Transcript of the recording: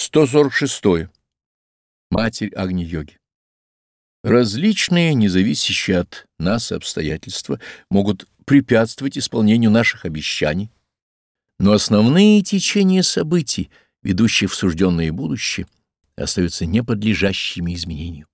146. Матерь Агни-йоги. Различные, независящие от нас обстоятельства, могут препятствовать исполнению наших обещаний, но основные течения событий, ведущие в сужденное будущее, остаются неподлежащими изменению.